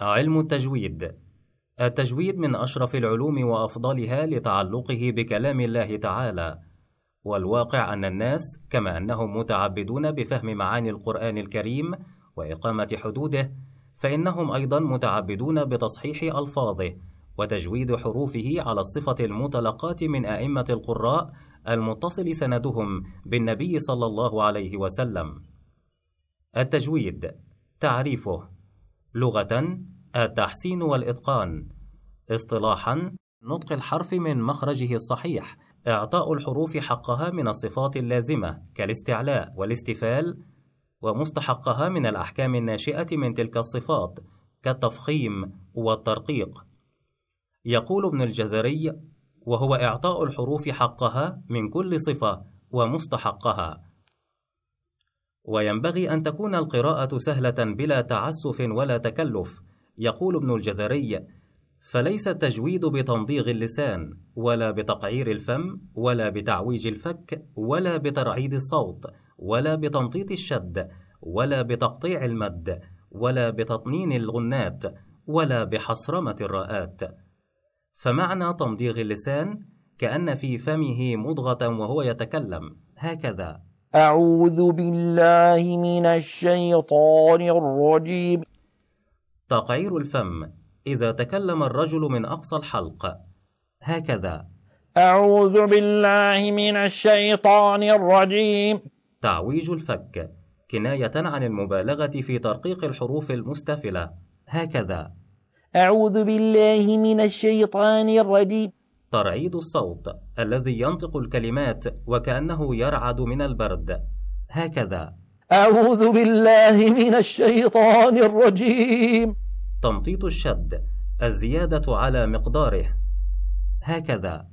علم التجويد. التجويد من أشرف العلوم وأفضلها لتعلقه بكلام الله تعالى. والواقع أن الناس كما أنهم متعبدون بفهم معاني القرآن الكريم وإقامة حدوده فإنهم أيضا متعبدون بتصحيح ألفاظه وتجويد حروفه على الصفة المتلقاة من أئمة القراء المتصل سندهم بالنبي صلى الله عليه وسلم. التجويد. تعريفه. لغة التحسين والإتقان. اصطلاحا نطق الحرف من مخرجه الصحيح. إعطاء الحروف حقها من الصفات اللازمة كالاستعلاء والاستفال ومستحقها من الأحكام الناشئة من تلك الصفات كالتفخيم والترقيق. يقول ابن الجزري وهو إعطاء الحروف حقها من كل صفة ومستحقها. وينبغي أن تكون القراءة سهلة بلا تعسف ولا تكلف يقول ابن الجزري. فليس التجويد بتمضيغ اللسان ولا بتقعير الفم ولا بتعويج الفك ولا بترعيد الصوت ولا بتمطيط الشد ولا بتقطيع المد ولا بتطنين الغنات ولا بحصرمة الراءات فمعنى تمضيغ اللسان كأن في فمه مضغة وهو يتكلم هكذا. أعوذ بالله من الشيطان الرجيم. تقعير الفم. إذا تكلم الرجل من أقصى الحلق. هكذا. أعوذ بالله من الشيطان الرجيم. تعويج الفك. كناية عن المبالغة في ترقيق الحروف المستفلة. هكذا. أعوذ بالله من الشيطان الرجيم. ترعيد الصوت الذي ينطق الكلمات وكأنه يرعد من البرد. هكذا. أعوذ بالله من الشيطان الرجيم. تمطيط الشد الزيادة على مقداره. هكذا.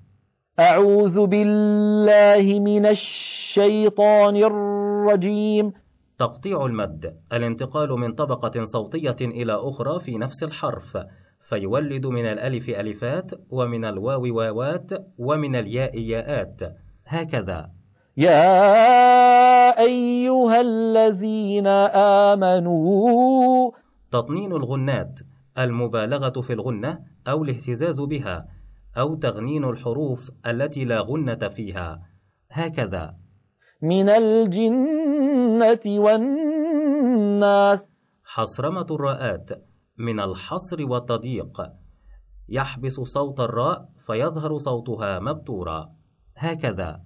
أعوذ بالله من الشيطان الرجيم. تقطيع المد الانتقال من طبقة صوتية إلى أخرى في نفس الحرف. فيولد من الألف ألفات ومن الواو واوات ومن الياء ياءات. هكذا. يا أيها الذين آمنوا. تطنين الغنات المبالغة في الغنة أو الاهتزاز بها أو تغنين الحروف التي لا غنة فيها. هكذا. من الجنة والناس. حصرمة الراءات من الحصر والتضييق. يحبس صوت الراء فيظهر صوتها مبتورا. هكذا.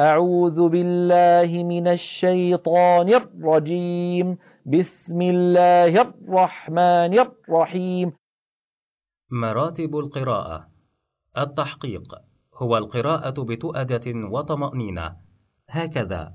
أعوذ بالله من الشيطان الرجيم. بسم الله الرحمن الرحيم. مراتب القراءة. التحقيق. هو القراءة بتؤدة وطمأنينة. هكذا.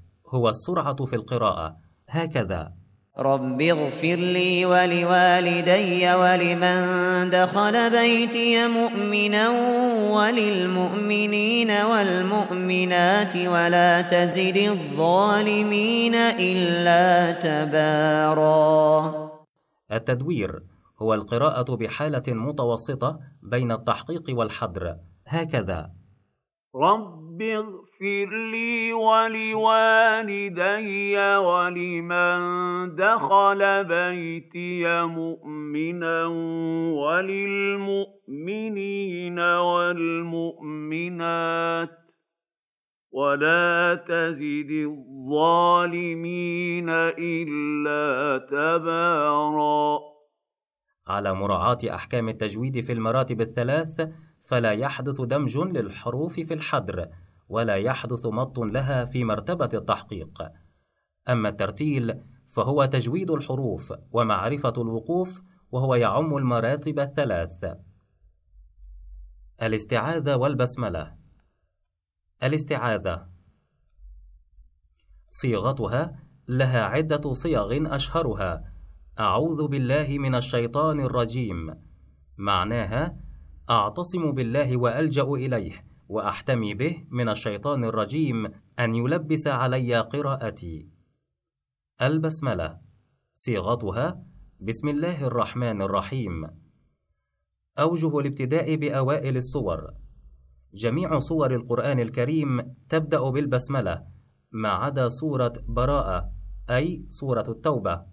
هو السرعة في القراءة. هكذا. رب اغفر لي ولوالدي ولمن دخل بيتي مؤمنا وللمؤمنين والمؤمنات ولا تزد الظالمين إلا تبارا. التدوير. هو القراءة بحالة متوسطة بين التحقيق والحدر. هكذا. رب اغفر لي ولوالدي ولمن دخل بيتي مؤمنا وللمؤمنين والمؤمنات ولا تزد الظالمين إلا تبارا. على مراعاة أحكام التجويد في المراتب الثلاث فلا يحدث دمج للحروف في الحدر. ولا يحدث مط لها في مرتبة التحقيق. أما الترتيل فهو تجويد الحروف ومعرفة الوقوف وهو يعم المراتب الثلاث. الاستعاذة والبسملة. الاستعاذة. صيغتها لها عدة صيغ أشهرها. أعوذ بالله من الشيطان الرجيم. معناها أعتصم بالله وألجأ إليه. وأحتمي به من الشيطان الرجيم أن يلبس علي قراءتي. البسملة صيغتها بسم الله الرحمن الرحيم. أوجه الابتداء بأوائل الصور. جميع صور القرآن الكريم تبدأ بالبسملة ما عدا سورة براءة أي سورة التوبة.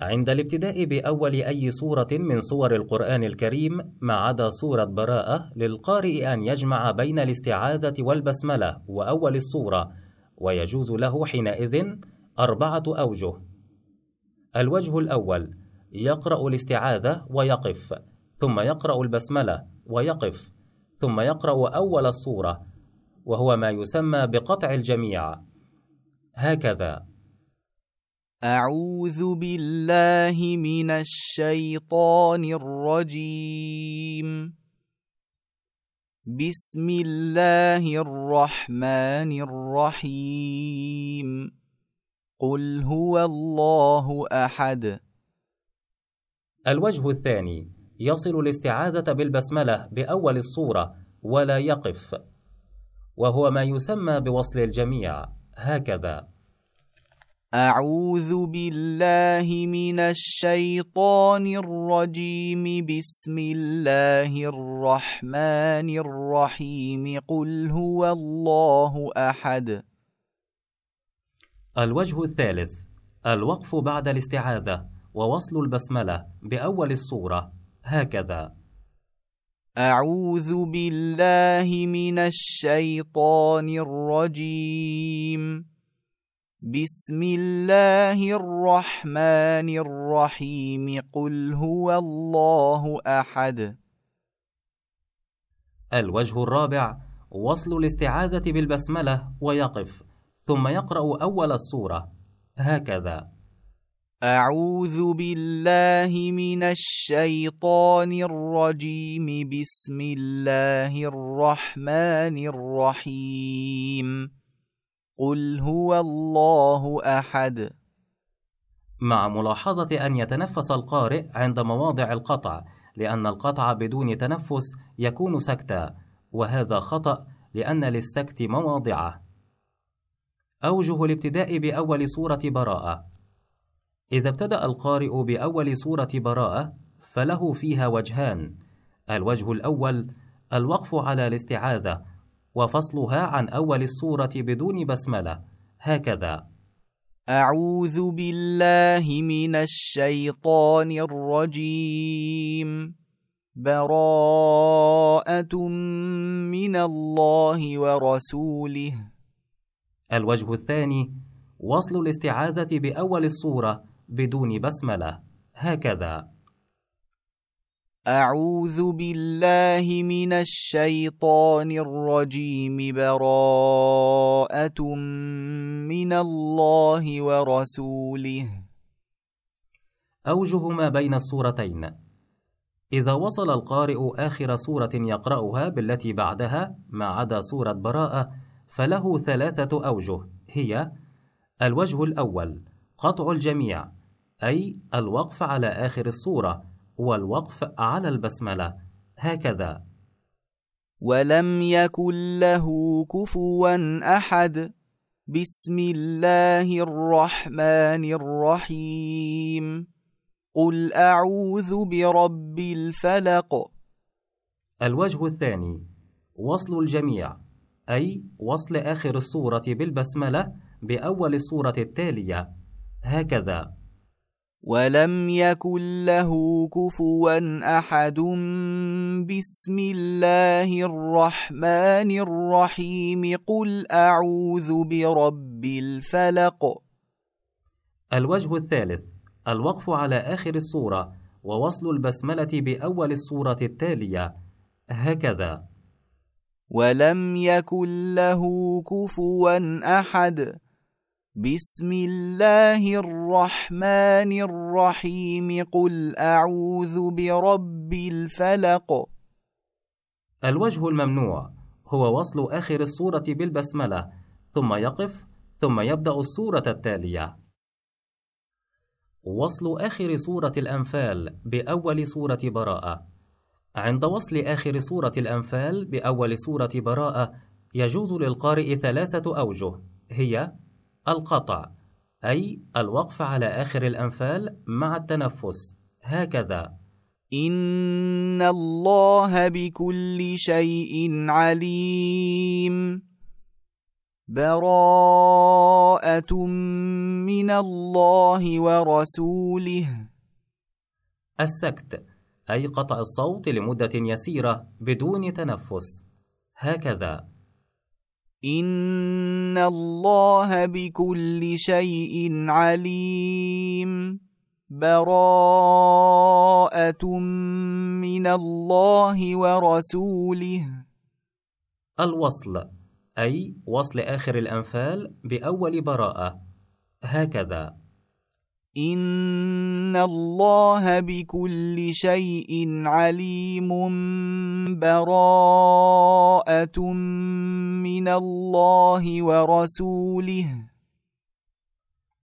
عند الابتداء بأول أي سورة من صور القرآن الكريم ما عدا سورة براءة للقارئ أن يجمع بين الاستعاذة والبسملة وأول الصورة ويجوز له حينئذ أربعة أوجه. الوجه الأول يقرأ الاستعاذة ويقف ثم يقرأ البسملة ويقف ثم يقرأ أول الصورة وهو ما يسمى بقطع الجميع. هكذا. أعوذ بالله من الشيطان الرجيم. بسم الله الرحمن الرحيم. قل هو الله أحد. الوجه الثاني يصل الاستعاذة بالبسملة بأول الصورة ولا يقف وهو ما يسمى بوصل الجميع هكذا. أعوذ بالله من الشيطان الرجيم. بسم الله الرحمن الرحيم. قل هو الله أحد. الوجه الثالث الوقف بعد الاستعاذة ووصل البسملة بأول الصورة. هكذا. أعوذ بالله من الشيطان الرجيم. بسم الله الرحمن الرحيم. قل هو الله أحد. الوجه الرابع وصل الاستعاذة بالبسملة ويقف ثم يقرأ أول الصورة هكذا. أعوذ بالله من الشيطان الرجيم. بسم الله الرحمن الرحيم. قل هو الله أحد. مع ملاحظة أن يتنفس القارئ عند مواضع القطع لأن القطع بدون تنفس يكون سكتا وهذا خطأ لأن للسكت مواضعة. أوجه الابتداء بأول سورة براءة. إذا ابتدأ القارئ بأول سورة براءة فله فيها وجهان. الوجه الأول الوقف على الاستعاذة. وفصلها عن أول السورة بدون بسملة. هكذا. أعوذ بالله من الشيطان الرجيم. براءة من الله ورسوله. الوجه الثاني وصل الاستعاذة بأول السورة بدون بسملة. هكذا. أعوذ بالله من الشيطان الرجيم. براءة من الله ورسوله. أوجه ما بين السورتين إذا وصل القارئ آخر سورة يقرأها بالتي بعدها ما عدا سورة براءة فله ثلاثة أوجه هي الوجه الأول قطع الجميع أي الوقف على آخر السورة والوقف على البسملة. هكذا. ولم يكن له كفوا أحد. بسم الله الرحمن الرحيم. قل أعوذ برب الفلق. الوجه الثاني. وصل الجميع. أي وصل آخر السورة بالبسملة بأول السورة التالية. هكذا. ولم يكن له كفوا أحد بسم الله الرحمن الرحيم. قل أعوذ برب الفلق. الوجه الثالث الوقف على آخر السوره ووصل البسملة بأول السوره التالية. هكذا. ولم يكن له كفوا أحد بسم الله الرحمن الرحيم قل أعوذ برب الفلق. الوجه الممنوع هو وصل آخر السورة بالبسملة ثم يقف ثم يبدأ السورة التالية. وصل آخر سورة الأنفال بأول سورة براءة. عند وصل آخر سورة الأنفال بأول سورة براءة يجوز للقارئ ثلاثة أوجه هي القطع أي الوقف على آخر الأنفال مع التنفس. هكذا. إن الله بكل شيء عليم. براءة من الله ورسوله. السكت أي قطع الصوت لمدة يسيرة بدون تنفس. هكذا. إن الله بكل شيء عليم. براءة من الله ورسوله. الوصل أي وصل آخر الأنفال بأول براءة. هكذا. إن الله بكل شيء عليم براءة من الله ورسوله